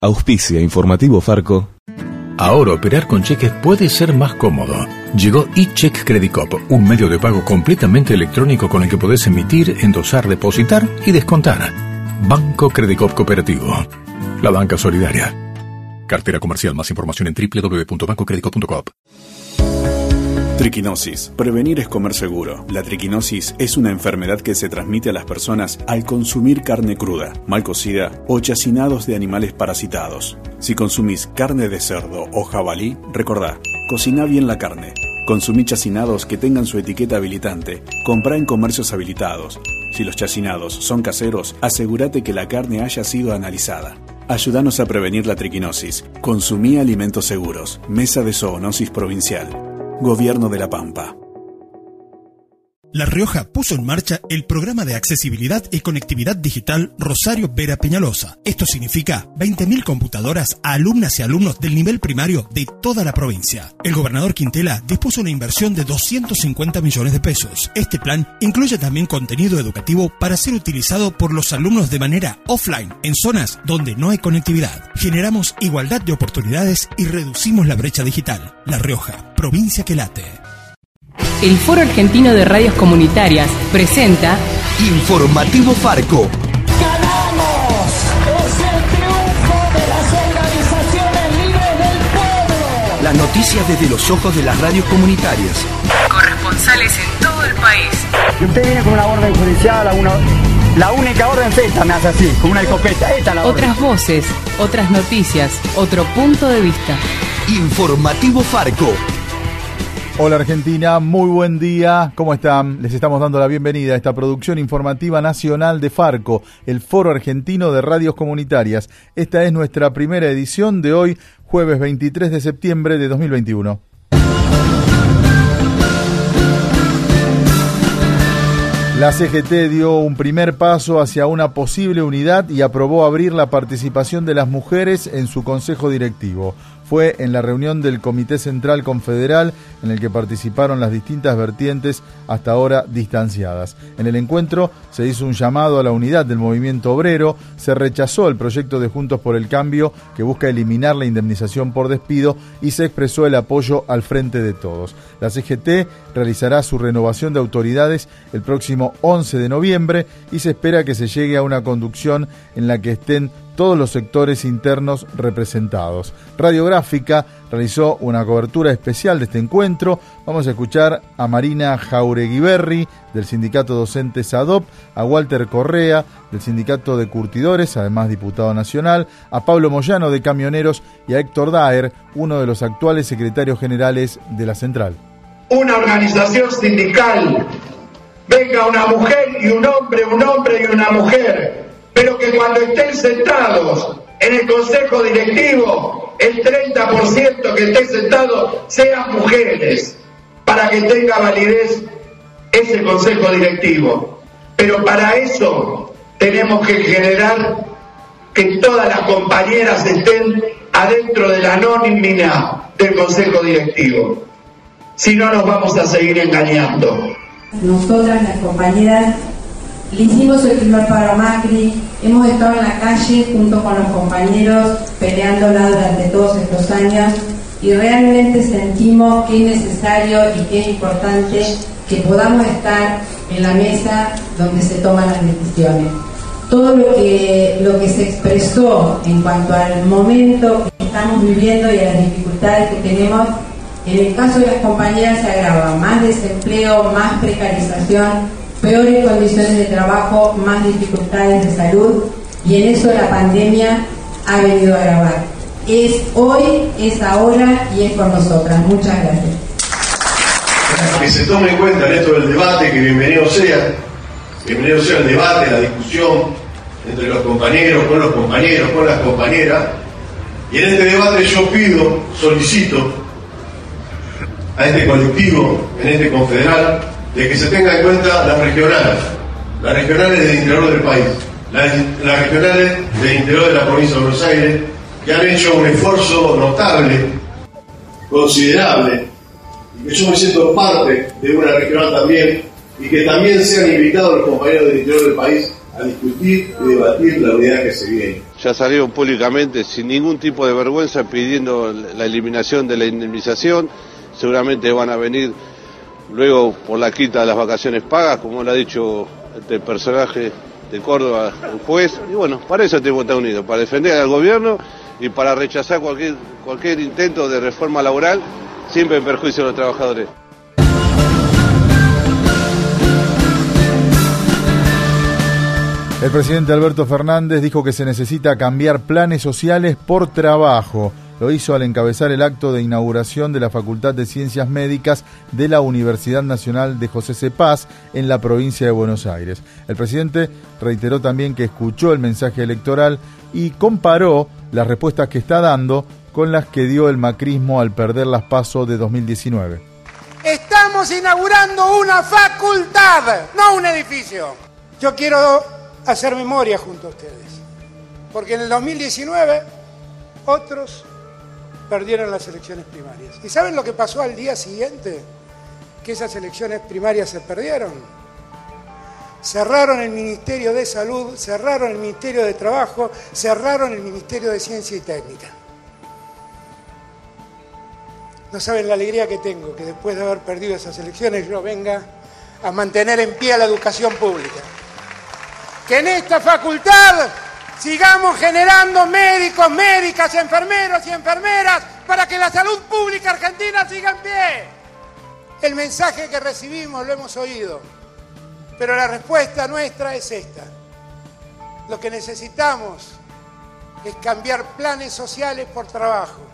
Auspicia Informativo Farco. Ahora operar con cheques puede ser más cómodo. Llegó eCheck Credit Cop, un medio de pago completamente electrónico con el que podés emitir, endosar, depositar y descontar. Banco Credit Cop Cooperativo. La banca solidaria. Cartera comercial. Más información en www.bancocreditcop.com. Triquinosis. Prevenir es comer seguro. La triquinosis es una enfermedad que se transmite a las personas al consumir carne cruda, mal cocida o chacinados de animales parasitados. Si consumís carne de cerdo o jabalí, recordá, cocina bien la carne. Consumí chacinados que tengan su etiqueta habilitante. Comprá en comercios habilitados. Si los chacinados son caseros, asegúrate que la carne haya sido analizada. Ayúdanos a prevenir la triquinosis. Consumí alimentos seguros. Mesa de Zoonosis Provincial. Gobierno de la Pampa. La Rioja puso en marcha el programa de accesibilidad y conectividad digital Rosario Vera Peñalosa. Esto significa 20.000 computadoras a alumnas y alumnos del nivel primario de toda la provincia. El gobernador Quintela dispuso una inversión de 250 millones de pesos. Este plan incluye también contenido educativo para ser utilizado por los alumnos de manera offline en zonas donde no hay conectividad. Generamos igualdad de oportunidades y reducimos la brecha digital. La Rioja, provincia que late. El Foro Argentino de Radios Comunitarias presenta Informativo Farco. ¡Ganamos! ¡Es el triunfo de las organizaciones libres del pueblo! Las noticias desde los ojos de las radios comunitarias. corresponsales en todo el país. Y usted viene con una orden judicial, una, la única orden esta me hace así, con una escopeta. Esta es la orden. Otras voces, otras noticias, otro punto de vista. Informativo Farco. Hola Argentina, muy buen día. ¿Cómo están? Les estamos dando la bienvenida a esta producción informativa nacional de Farco, el Foro Argentino de Radios Comunitarias. Esta es nuestra primera edición de hoy, jueves 23 de septiembre de 2021. La CGT dio un primer paso hacia una posible unidad y aprobó abrir la participación de las mujeres en su consejo directivo fue en la reunión del Comité Central Confederal en el que participaron las distintas vertientes hasta ahora distanciadas. En el encuentro se hizo un llamado a la unidad del movimiento obrero, se rechazó el proyecto de Juntos por el Cambio que busca eliminar la indemnización por despido y se expresó el apoyo al frente de todos. La CGT realizará su renovación de autoridades el próximo 11 de noviembre y se espera que se llegue a una conducción en la que estén todos los sectores internos representados. Radiográfica realizó una cobertura especial de este encuentro. Vamos a escuchar a Marina Jaureguiberri del sindicato docente SADOP, a Walter Correa del sindicato de curtidores, además diputado nacional, a Pablo Moyano de camioneros y a Héctor Daer, uno de los actuales secretarios generales de la central. Una organización sindical, venga una mujer y un hombre, un hombre y una mujer pero que cuando estén sentados en el consejo directivo, el 30% que esté sentado sean mujeres, para que tenga validez ese consejo directivo. Pero para eso tenemos que generar que todas las compañeras estén adentro de la anónima del consejo directivo. Si no, nos vamos a seguir engañando. Nosotras, las compañeras, le hicimos el primer paro Macri, hemos estado en la calle junto con los compañeros peleándola durante todos estos años y realmente sentimos que es necesario y que es importante que podamos estar en la mesa donde se toman las decisiones. Todo lo que, lo que se expresó en cuanto al momento que estamos viviendo y a las dificultades que tenemos, en el caso de las compañeras se agrava más desempleo, más precarización, peores condiciones de trabajo, más dificultades de salud y en eso la pandemia ha venido a agravar. Es hoy, es ahora y es por nosotras. Muchas gracias. Que se tome en cuenta en esto del debate, que bienvenido sea, bienvenido sea el debate, la discusión entre los compañeros, con los compañeros, con las compañeras. Y en este debate yo pido, solicito a este colectivo, en este confederal, de que se tenga en cuenta las regionales, las regionales del interior del país, las, regionales del interior de la provincia de Buenos Aires, que han hecho un esfuerzo notable, considerable, y que yo me siento parte de una regional también, y que también sean invitados los compañeros del interior del país a discutir y debatir la unidad que se viene. ya salieron públicamente sin ningún tipo de vergüenza pidiendo la eliminación de la indemnización, seguramente van a venir luego por la quita de las vacaciones pagas, como lo ha dicho este personaje de Córdoba, el juez, y bueno, para eso tenemos estar unidos, para defender al gobierno y para rechazar cualquier, cualquier intento de reforma laboral, siempre en perjuicio de los trabajadores. El presidente Alberto Fernández dijo que se necesita cambiar planes sociales por trabajo. Lo hizo al encabezar el acto de inauguración de la Facultad de Ciencias Médicas de la Universidad Nacional de José Cepaz en la provincia de Buenos Aires. El presidente reiteró también que escuchó el mensaje electoral y comparó las respuestas que está dando con las que dio el macrismo al perder las pasos de 2019. Estamos inaugurando una facultad, no un edificio. Yo quiero hacer memoria junto a ustedes, porque en el 2019 otros perdieron las elecciones primarias. ¿Y saben lo que pasó al día siguiente? Que esas elecciones primarias se perdieron. Cerraron el Ministerio de Salud, cerraron el Ministerio de Trabajo, cerraron el Ministerio de Ciencia y Técnica. No saben la alegría que tengo que después de haber perdido esas elecciones yo venga a mantener en pie la educación pública. Que en esta facultad sigamos generando médicos, médicas, enfermeros y enfermeras para que la salud pública argentina siga en pie. El mensaje que recibimos lo hemos oído, pero la respuesta nuestra es esta. Lo que necesitamos es cambiar planes sociales por trabajo.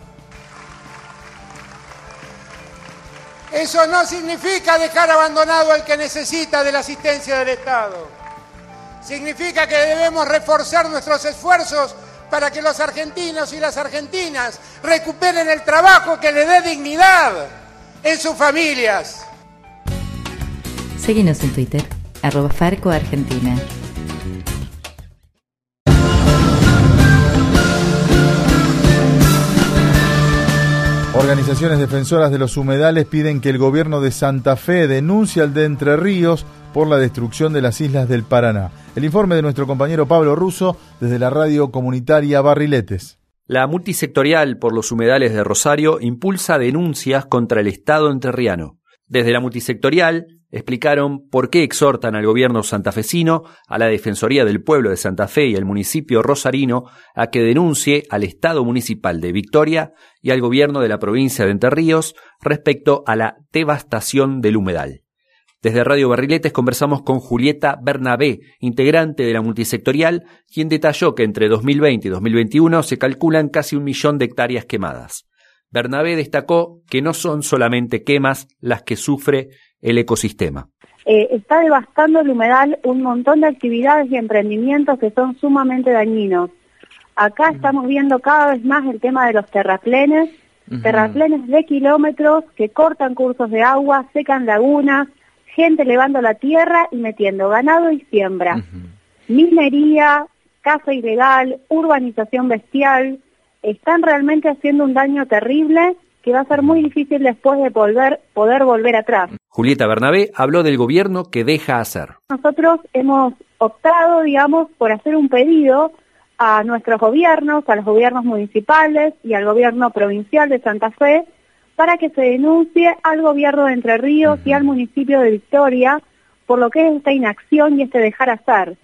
Eso no significa dejar abandonado al que necesita de la asistencia del Estado. Significa que debemos reforzar nuestros esfuerzos para que los argentinos y las argentinas recuperen el trabajo que le dé dignidad en sus familias. Seguimos en Twitter, arroba Farco Argentina. Organizaciones defensoras de los humedales piden que el gobierno de Santa Fe denuncie al de Entre Ríos por la destrucción de las islas del Paraná. El informe de nuestro compañero Pablo Russo desde la radio comunitaria Barriletes. La multisectorial por los humedales de Rosario impulsa denuncias contra el Estado entrerriano. Desde la multisectorial explicaron por qué exhortan al gobierno santafesino, a la Defensoría del Pueblo de Santa Fe y al municipio rosarino a que denuncie al Estado municipal de Victoria y al gobierno de la provincia de Entre Ríos respecto a la devastación del humedal. Desde Radio Barriletes conversamos con Julieta Bernabé, integrante de la multisectorial, quien detalló que entre 2020 y 2021 se calculan casi un millón de hectáreas quemadas. Bernabé destacó que no son solamente quemas las que sufre el ecosistema. Eh, está devastando el humedal un montón de actividades y emprendimientos que son sumamente dañinos. Acá estamos viendo cada vez más el tema de los terraplenes, terraplenes de kilómetros que cortan cursos de agua, secan lagunas, gente elevando la tierra y metiendo ganado y siembra. Minería, caza ilegal, urbanización bestial, están realmente haciendo un daño terrible que va a ser muy difícil después de volver, poder volver atrás. Julieta Bernabé habló del gobierno que deja hacer. Nosotros hemos optado, digamos, por hacer un pedido a nuestros gobiernos, a los gobiernos municipales y al gobierno provincial de Santa Fe, para que se denuncie al gobierno de Entre Ríos y al municipio de Victoria por lo que es esta inacción y este dejar hacer.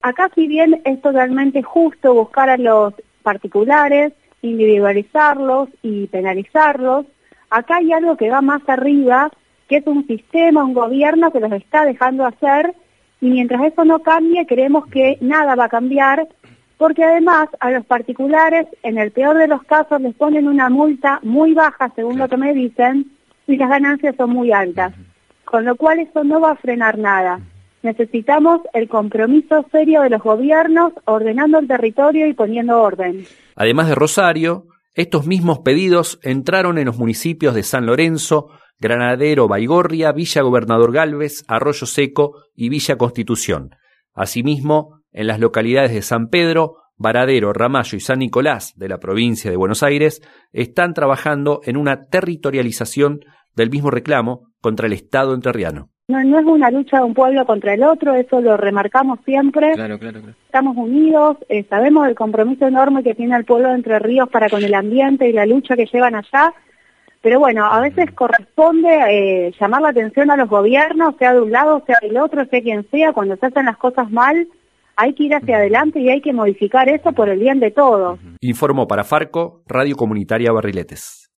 Acá si bien es totalmente justo buscar a los particulares, individualizarlos y penalizarlos, acá hay algo que va más arriba, que es un sistema, un gobierno que los está dejando hacer y mientras eso no cambie creemos que nada va a cambiar porque además a los particulares en el peor de los casos les ponen una multa muy baja según lo que me dicen y las ganancias son muy altas, con lo cual eso no va a frenar nada. Necesitamos el compromiso serio de los gobiernos ordenando el territorio y poniendo orden. Además de Rosario, estos mismos pedidos entraron en los municipios de San Lorenzo, Granadero, Baigorria, Villa Gobernador Galvez, Arroyo Seco y Villa Constitución. Asimismo, en las localidades de San Pedro, Varadero, Ramallo y San Nicolás de la provincia de Buenos Aires están trabajando en una territorialización del mismo reclamo contra el Estado entrerriano. No, no es una lucha de un pueblo contra el otro, eso lo remarcamos siempre. Claro, claro, claro. Estamos unidos, eh, sabemos el compromiso enorme que tiene el pueblo de Entre Ríos para con el ambiente y la lucha que llevan allá. Pero bueno, a veces corresponde eh, llamar la atención a los gobiernos, sea de un lado, sea del otro, sea quien sea, cuando se hacen las cosas mal, hay que ir hacia adelante y hay que modificar eso por el bien de todos. Informó para Farco, Radio Comunitaria Barriletes.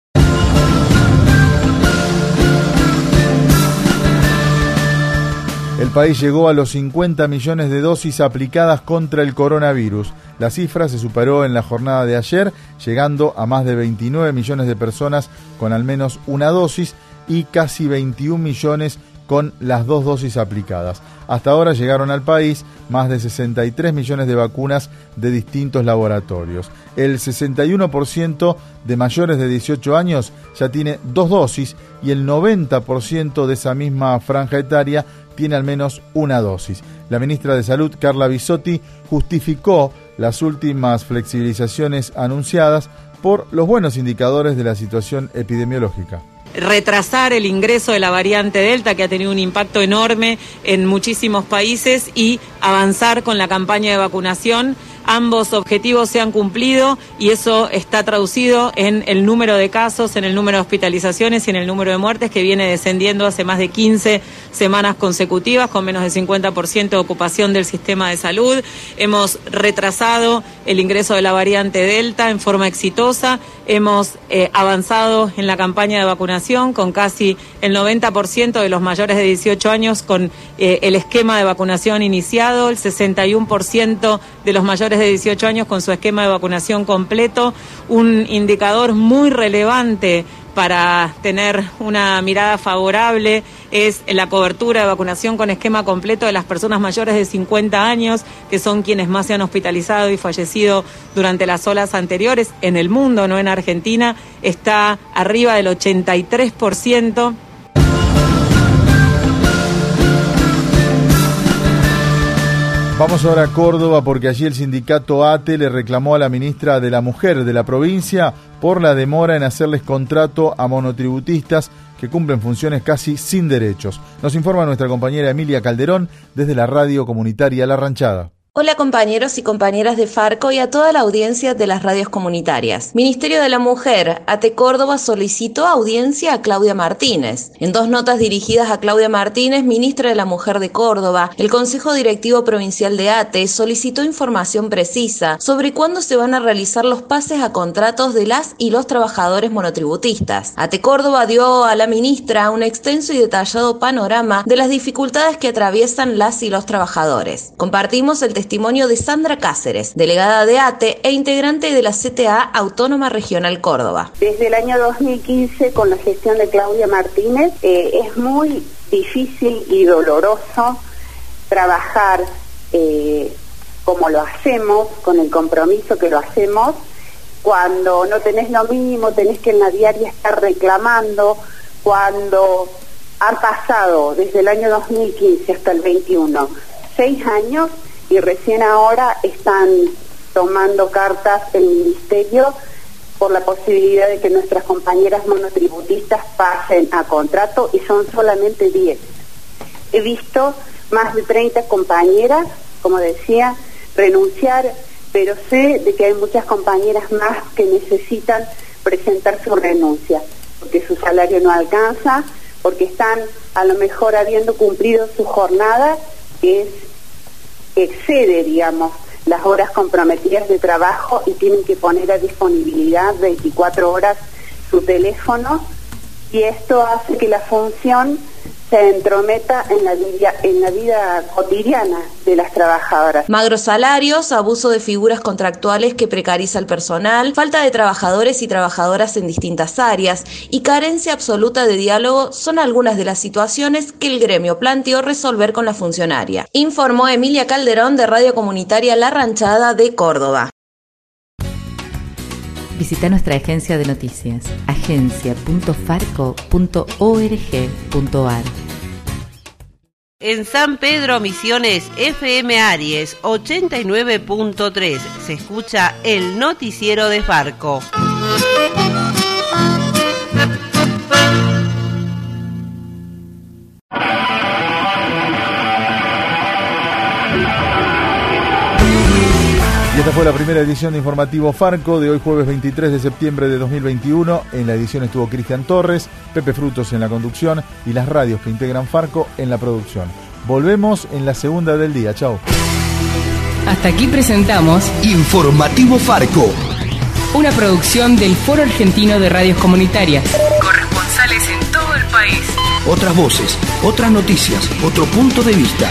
El país llegó a los 50 millones de dosis aplicadas contra el coronavirus. La cifra se superó en la jornada de ayer, llegando a más de 29 millones de personas con al menos una dosis y casi 21 millones con las dos dosis aplicadas. Hasta ahora llegaron al país más de 63 millones de vacunas de distintos laboratorios. El 61% de mayores de 18 años ya tiene dos dosis y el 90% de esa misma franja etaria tiene al menos una dosis. La ministra de Salud, Carla Bisotti, justificó las últimas flexibilizaciones anunciadas por los buenos indicadores de la situación epidemiológica retrasar el ingreso de la variante Delta, que ha tenido un impacto enorme en muchísimos países, y avanzar con la campaña de vacunación ambos objetivos se han cumplido y eso está traducido en el número de casos, en el número de hospitalizaciones y en el número de muertes que viene descendiendo hace más de 15 semanas consecutivas con menos de 50% de ocupación del sistema de salud. Hemos retrasado el ingreso de la variante Delta en forma exitosa. Hemos eh, avanzado en la campaña de vacunación con casi el 90% de los mayores de 18 años con eh, el esquema de vacunación iniciado, el 61% de los mayores de 18 años con su esquema de vacunación completo, un indicador muy relevante para tener una mirada favorable es la cobertura de vacunación con esquema completo de las personas mayores de 50 años, que son quienes más se han hospitalizado y fallecido durante las olas anteriores en el mundo, no en Argentina, está arriba del 83%. Vamos ahora a Córdoba porque allí el sindicato ATE le reclamó a la ministra de la Mujer de la provincia por la demora en hacerles contrato a monotributistas que cumplen funciones casi sin derechos. Nos informa nuestra compañera Emilia Calderón desde la radio comunitaria La Ranchada. Hola compañeros y compañeras de Farco y a toda la audiencia de las radios comunitarias. Ministerio de la Mujer, ATE Córdoba solicitó audiencia a Claudia Martínez. En dos notas dirigidas a Claudia Martínez, ministra de la Mujer de Córdoba, el Consejo Directivo Provincial de ATE solicitó información precisa sobre cuándo se van a realizar los pases a contratos de las y los trabajadores monotributistas. ATE Córdoba dio a la ministra un extenso y detallado panorama de las dificultades que atraviesan las y los trabajadores. Compartimos el testimonio de Sandra Cáceres, delegada de ATE e integrante de la CTA Autónoma Regional Córdoba. Desde el año 2015, con la gestión de Claudia Martínez, eh, es muy difícil y doloroso trabajar eh, como lo hacemos, con el compromiso que lo hacemos, cuando no tenés lo mínimo, tenés que en la diaria estar reclamando, cuando han pasado desde el año 2015 hasta el 21 seis años y recién ahora están tomando cartas el Ministerio por la posibilidad de que nuestras compañeras monotributistas pasen a contrato y son solamente 10. He visto más de 30 compañeras, como decía, renunciar, pero sé de que hay muchas compañeras más que necesitan presentar su renuncia, porque su salario no alcanza, porque están a lo mejor habiendo cumplido su jornada, que es excede, digamos, las horas comprometidas de trabajo y tienen que poner a disponibilidad 24 horas su teléfono y esto hace que la función se entrometa en la vida, en la vida cotidiana de las trabajadoras. Magros salarios, abuso de figuras contractuales que precariza el personal, falta de trabajadores y trabajadoras en distintas áreas y carencia absoluta de diálogo son algunas de las situaciones que el gremio planteó resolver con la funcionaria. Informó Emilia Calderón de Radio Comunitaria La Ranchada de Córdoba. Visita nuestra agencia de noticias, agencia.farco.org.ar. En San Pedro Misiones FM Aries 89.3 se escucha el noticiero de Farco. Esta fue la primera edición de Informativo Farco de hoy jueves 23 de septiembre de 2021. En la edición estuvo Cristian Torres, Pepe Frutos en la conducción y las radios que integran Farco en la producción. Volvemos en la segunda del día. Chao. Hasta aquí presentamos Informativo Farco. Una producción del Foro Argentino de Radios Comunitarias. Corresponsales en todo el país. Otras voces, otras noticias, otro punto de vista.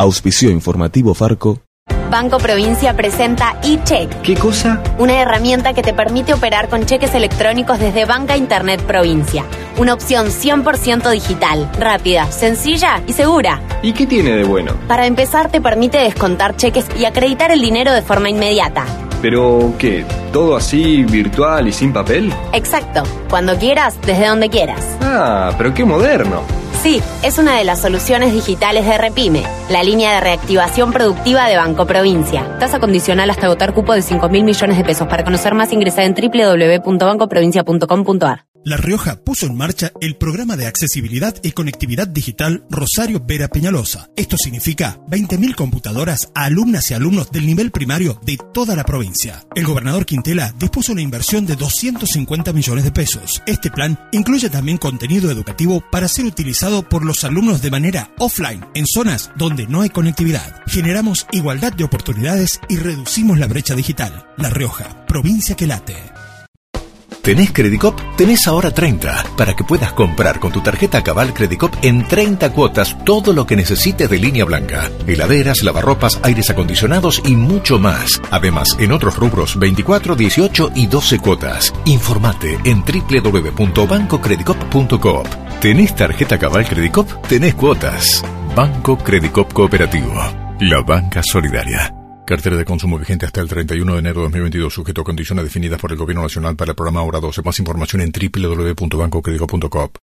Auspicio informativo Farco. Banco Provincia presenta eCheck. ¿Qué cosa? Una herramienta que te permite operar con cheques electrónicos desde Banca Internet Provincia. Una opción 100% digital, rápida, sencilla y segura. ¿Y qué tiene de bueno? Para empezar te permite descontar cheques y acreditar el dinero de forma inmediata. ¿Pero qué? ¿Todo así virtual y sin papel? Exacto. Cuando quieras, desde donde quieras. Ah, pero qué moderno. Sí, es una de las soluciones digitales de Repime, la línea de reactivación productiva de Banco Provincia. Tasa condicional hasta agotar cupo de 5 mil millones de pesos. Para conocer más ingresa en www.bancoprovincia.com.ar. La Rioja puso en marcha el programa de accesibilidad y conectividad digital Rosario Vera Peñalosa. Esto significa 20.000 computadoras a alumnas y alumnos del nivel primario de toda la provincia. El gobernador Quintela dispuso una inversión de 250 millones de pesos. Este plan incluye también contenido educativo para ser utilizado por los alumnos de manera offline en zonas donde no hay conectividad. Generamos igualdad de oportunidades y reducimos la brecha digital. La Rioja, provincia que late. ¿Tenés Credicop? Tenés ahora 30 para que puedas comprar con tu tarjeta Cabal Credicop en 30 cuotas todo lo que necesites de línea blanca. Heladeras, lavarropas, aires acondicionados y mucho más. Además, en otros rubros 24, 18 y 12 cuotas. Informate en www.bancocredicop.coop. ¿Tenés tarjeta Cabal Credicop? Tenés cuotas. Banco Credicop Cooperativo. La banca solidaria. Cartera de consumo vigente hasta el 31 de enero de 2022, sujeto a condiciones definidas por el Gobierno Nacional para el programa Hora 12. Más información en www.bancocredico.coop.